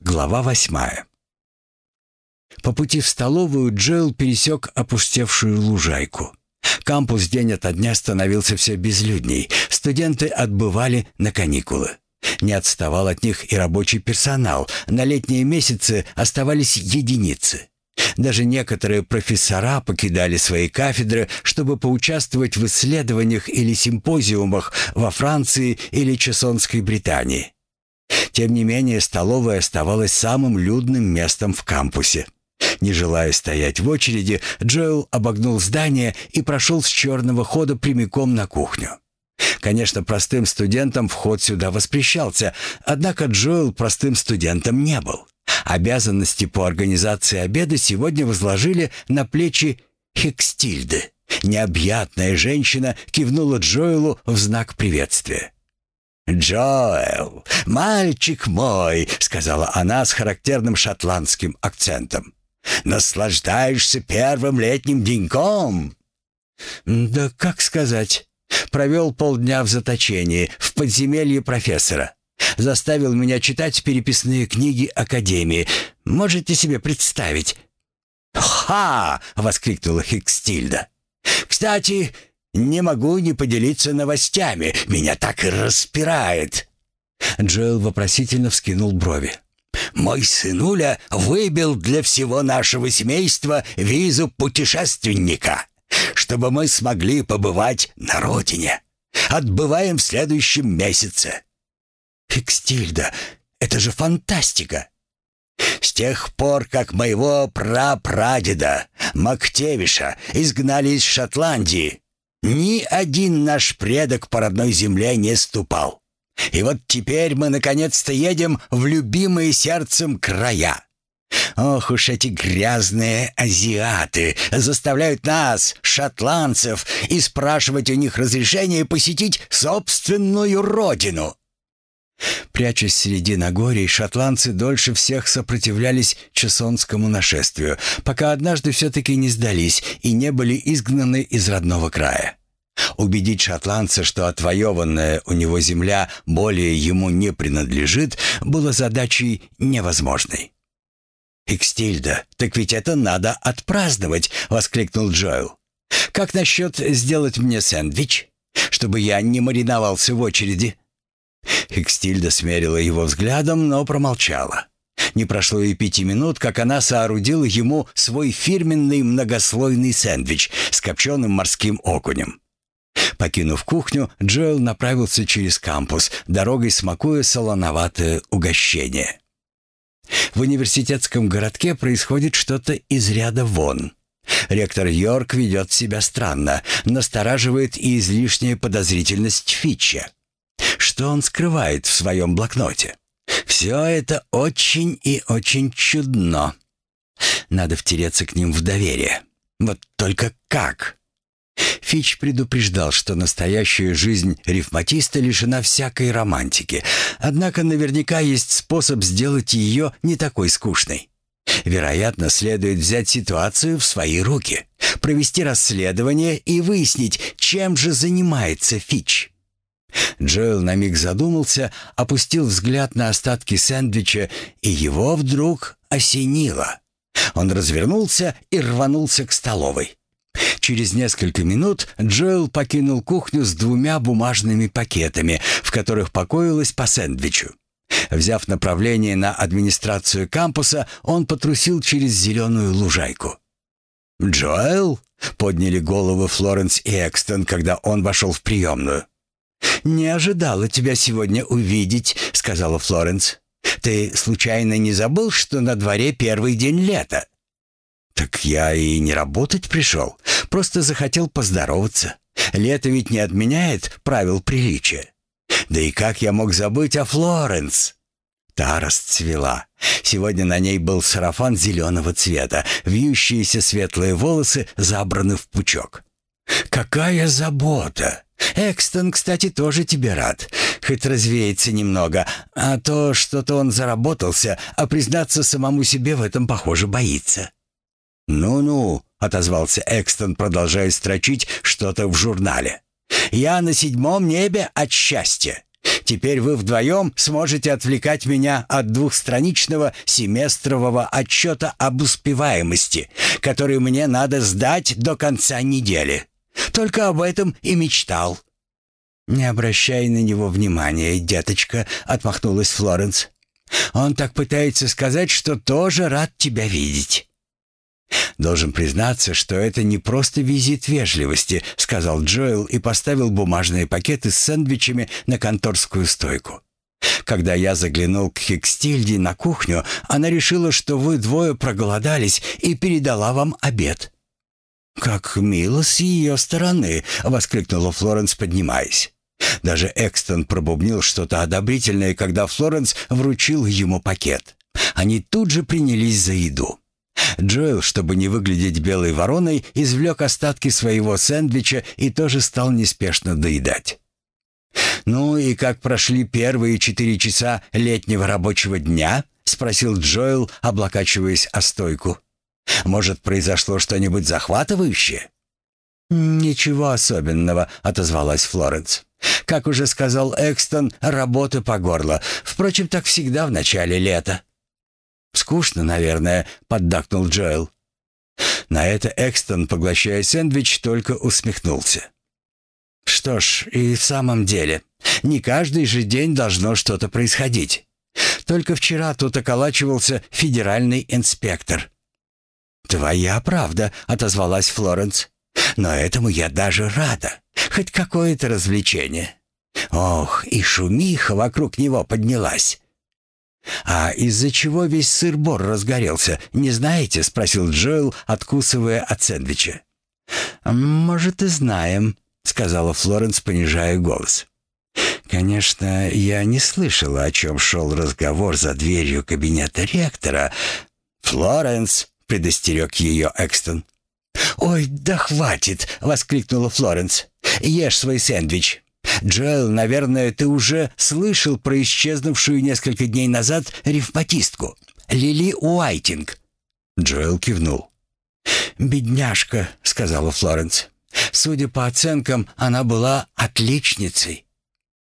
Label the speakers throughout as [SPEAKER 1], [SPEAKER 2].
[SPEAKER 1] Глава восьмая. По пути в столовую Джоэл пересек опустевшую лужайку. Кампус день ото дня становился все безлюдней. Студенты отбывали на каникулы. Не отставал от них и рабочий персонал. На летние месяцы оставались единицы. Даже некоторые профессора покидали свои кафедры, чтобы поучаствовать в исследованиях или симпозиумах во Франции или Чесонской Британии. Тем не менее, столовая оставалась самым людным местом в кампусе. Не желая стоять в очереди, Джоэл обогнул здание и прошел с черного хода прямиком на кухню. Конечно, простым студентам вход сюда воспрещался, однако Джоэл простым студентом не был. Обязанности по организации обеда сегодня возложили на плечи Хекстильды. Необъятная женщина кивнула Джоэлу в знак приветствия. «Джоэл, мальчик мой», — сказала она с характерным шотландским акцентом. «Наслаждаешься первым летним деньком?» «Да как сказать. Провел полдня в заточении, в подземелье профессора. Заставил меня читать переписные книги Академии. Можете себе представить?» «Ха!» — воскликнула Хикстильда. «Кстати, не могу не поделиться новостями. Меня так и распирает». Джоэл вопросительно вскинул брови. «Мой сынуля выбил для всего нашего семейства визу путешественника, чтобы мы смогли побывать на родине. Отбываем в следующем месяце». «Фикстильда, это же фантастика!» С тех пор, как моего прапрадеда Мактевиша изгнали из Шотландии, ни один наш предок по родной земле не ступал. И вот теперь мы наконец-то едем в любимые сердцем края. Ох уж эти грязные азиаты заставляют нас, шотландцев, и спрашивать у них разрешение посетить собственную родину. Прячась среди Нагорий, шотландцы дольше всех сопротивлялись чесонскому нашествию, пока однажды все-таки не сдались и не были изгнаны из родного края. Убедить шотландца, что отвоеванная у него земля более ему не принадлежит, было задачей невозможной. «Экстильда, так ведь это надо отпраздновать!» — воскликнул Джоэл. «Как насчет сделать мне сэндвич, чтобы я не мариновался в очереди?» Хекстильда смерила его взглядом, но промолчала. Не прошло и пяти минут, как она соорудила ему свой фирменный многослойный сэндвич с копченым морским окунем. Покинув кухню, Джоэл направился через кампус, дорогой смакуя солоноватое угощение. В университетском городке происходит что-то из ряда вон. Ректор Йорк ведет себя странно, настораживает и излишняя подозрительность Фитча. Что он скрывает в своем блокноте? Все это очень и очень чудно. Надо втереться к ним в доверие. Вот только как? Фич предупреждал, что настоящая жизнь рифматиста лишена всякой романтики, однако наверняка есть способ сделать ее не такой скучной. Вероятно, следует взять ситуацию в свои руки, провести расследование и выяснить, чем же занимается Фич. Джоэл на миг задумался, опустил взгляд на остатки сэндвича, и его вдруг осенило. Он развернулся и рванулся к столовой. Через несколько минут Джоэл покинул кухню с двумя бумажными пакетами, в которых покоилось по сэндвичу. Взяв направление на администрацию кампуса, он потрусил через зеленую лужайку. «Джоэл?» — подняли головы Флоренс и Экстон, когда он вошел в приемную. «Не ожидала тебя сегодня увидеть», — сказала Флоренс. «Ты случайно не забыл, что на дворе первый день лета?» «Так я и не работать пришел, просто захотел поздороваться. Лето ведь не отменяет правил приличия. Да и как я мог забыть о Флоренс?» Та расцвела. Сегодня на ней был сарафан зеленого цвета, вьющиеся светлые волосы забраны в пучок. «Какая забота!» Экстон, кстати, тоже тебе рад, хоть развеется немного, а то что-то он заработался, а признаться самому себе в этом, похоже, боится». «Ну-ну», — отозвался Экстон, продолжая строчить что-то в журнале. «Я на седьмом небе от счастья. Теперь вы вдвоем сможете отвлекать меня от двухстраничного семестрового отчета об успеваемости, который мне надо сдать до конца недели. Только об этом и мечтал». «Не обращай на него внимания, деточка», — отмахнулась Флоренс. «Он так пытается сказать, что тоже рад тебя видеть». «Должен признаться, что это не просто визит вежливости», — сказал Джоэл и поставил бумажные пакеты с сэндвичами на конторскую стойку. «Когда я заглянул к Хикстильде на кухню, она решила, что вы двое проголодались и передала вам обед». «Как мило с ее стороны!» — воскликнула Флоренс, поднимаясь. Даже Экстон пробубнил что-то одобрительное, когда Флоренс вручил ему пакет. Они тут же принялись за еду. Джоэл, чтобы не выглядеть белой вороной, извлек остатки своего сэндвича и тоже стал неспешно доедать. «Ну и как прошли первые четыре часа летнего рабочего дня?» — спросил Джоэл, облокачиваясь о стойку. «Может, произошло что-нибудь захватывающее?» «Ничего особенного», — отозвалась Флоренс. «Как уже сказал Экстон, работа по горло. Впрочем, так всегда в начале лета». «Скучно, наверное», — поддакнул Джоэл. На это Экстон, поглощая сэндвич, только усмехнулся. «Что ж, и в самом деле, не каждый же день должно что-то происходить. Только вчера тут околачивался федеральный инспектор». «Твоя правда», — отозвалась Флоренс. «Но этому я даже рада. Хоть какое-то развлечение. Ох, и шумиха вокруг него поднялась. «А из-за чего весь сыр-бор разгорелся, не знаете?» — спросил Джоэл, откусывая от сэндвича. «Может, и знаем», — сказала Флоренс, понижая голос. «Конечно, я не слышала, о чем шел разговор за дверью кабинета ректора». «Флоренс!» — предостерег ее Экстон. «Ой, да хватит!» — воскликнула Флоренс. «Ешь свой сэндвич. Джоэл, наверное, ты уже слышал про исчезнувшую несколько дней назад ревматистку, Лили Уайтинг». Джоэл кивнул. «Бедняжка», — сказала Флоренс. «Судя по оценкам, она была отличницей».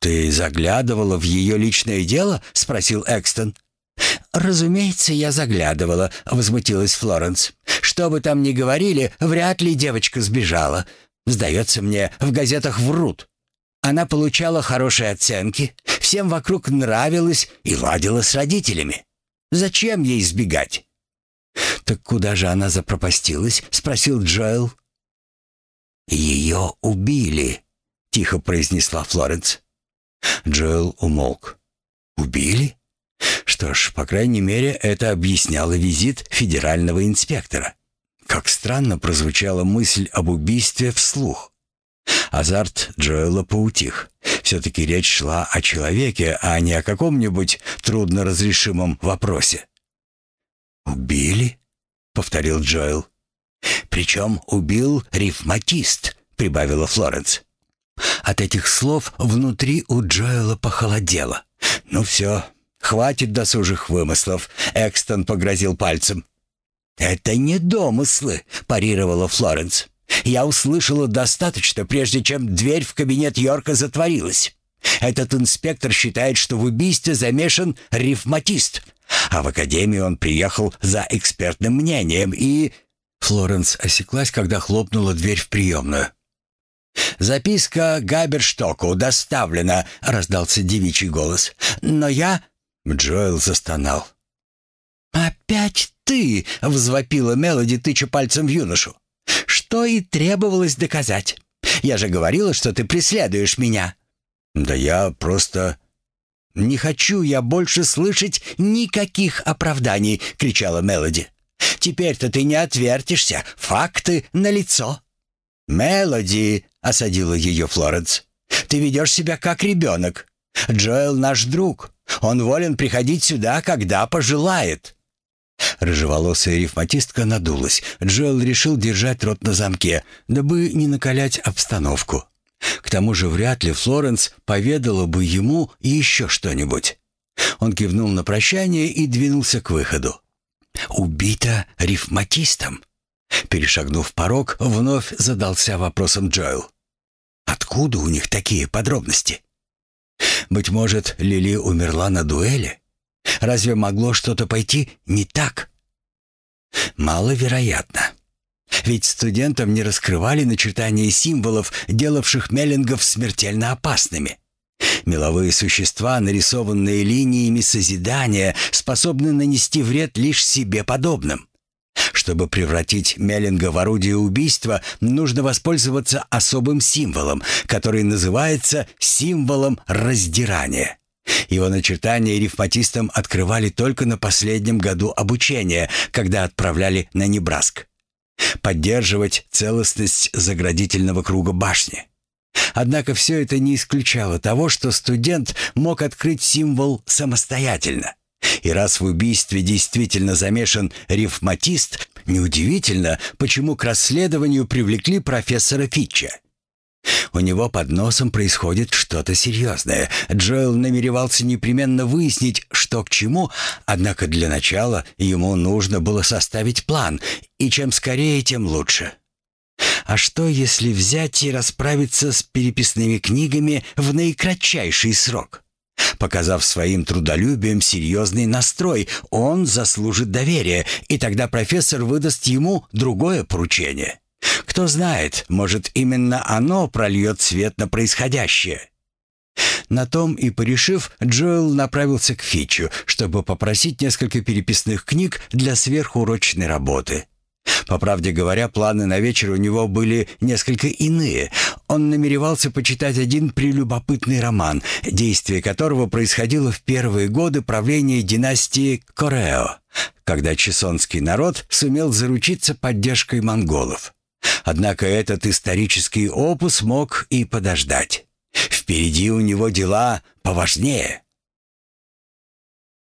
[SPEAKER 1] «Ты заглядывала в ее личное дело?» — спросил Экстон. «Разумеется, я заглядывала», — возмутилась Флоренс. «Что бы там ни говорили, вряд ли девочка сбежала. Сдается мне, в газетах врут. Она получала хорошие оценки, всем вокруг нравилась и ладила с родителями. Зачем ей сбегать? «Так куда же она запропастилась?» — спросил Джоэл. «Ее убили», — тихо произнесла Флоренс. Джоэл умолк. «Убили?» Что ж, по крайней мере, это объясняло визит федерального инспектора. Как странно прозвучала мысль об убийстве вслух. Азарт Джоэла поутих. Все-таки речь шла о человеке, а не о каком-нибудь трудноразрешимом вопросе. «Убили?» — повторил Джоэл. «Причем убил рифматист», — прибавила Флоренс. От этих слов внутри у Джоэла похолодело. «Ну все, хватит досужих вымыслов», — Экстон погрозил пальцем. «Это не домыслы», — парировала Флоренс. Я услышала достаточно, прежде чем дверь в кабинет Йорка затворилась. Этот инспектор считает, что в убийстве замешан рифматист, а в академию он приехал за экспертным мнением и...» Флоренс осеклась, когда хлопнула дверь в приемную. «Записка Габерштоку доставлена», — раздался девичий голос. «Но я...» — Джоэл застонал. «Опять ты!» — взвопила Мелоди, тыча пальцем в юношу. Что и требовалось доказать. Я же говорила, что ты преследуешь меня». «Да я просто...» «Не хочу я больше слышать никаких оправданий», — кричала Мелоди. «Теперь-то ты не отвертишься. Факты налицо». «Мелоди», — осадила ее Флоренс, — «ты ведешь себя как ребенок. Джоэл наш друг. Он волен приходить сюда, когда пожелает». Рыжеволосая рифматистка надулась. Джоэл решил держать рот на замке, дабы не накалять обстановку. К тому же вряд ли Флоренс поведала бы ему еще что-нибудь. Он кивнул на прощание и двинулся к выходу. «Убита рифматистом?» Перешагнув порог, вновь задался вопросом Джоэл. «Откуда у них такие подробности?» Быть может, Лили умерла на дуэли? Разве могло что-то пойти не так? Маловероятно. Ведь студентам не раскрывали начертания символов, делавших Меллингов смертельно опасными. Меловые существа, нарисованные линиями созидания, способны нанести вред лишь себе подобным. Чтобы превратить Меллинга в орудие убийства, нужно воспользоваться особым символом, который называется символом раздирания. Его начертания рифматистам открывали только на последнем году обучения, когда отправляли на Небраск. Поддерживать целостность заградительного круга башни. Однако все это не исключало того, что студент мог открыть символ самостоятельно. И раз в убийстве действительно замешан рифматист, неудивительно, почему к расследованию привлекли профессора Фитча. У него под носом происходит что-то серьезное. Джоэл намеревался непременно выяснить, что к чему, однако для начала ему нужно было составить план, и чем скорее, тем лучше. А что, если взять и расправиться с переписными книгами в наикратчайший срок? Показав своим трудолюбием серьезный настрой, он заслужит доверия, и тогда профессор выдаст ему другое поручение. Кто знает, может, именно оно прольет свет на происходящее. На том и порешив, Джоэл направился к Фичу, чтобы попросить несколько переписных книг для сверхурочной работы. По правде говоря, планы на вечер у него были несколько иные. Он намеревался почитать один прелюбопытный роман, действие которого происходило в первые годы правления династии Корео, когда чесонский народ сумел заручиться поддержкой монголов. Однако этот исторический опус мог и подождать. Впереди у него дела поважнее.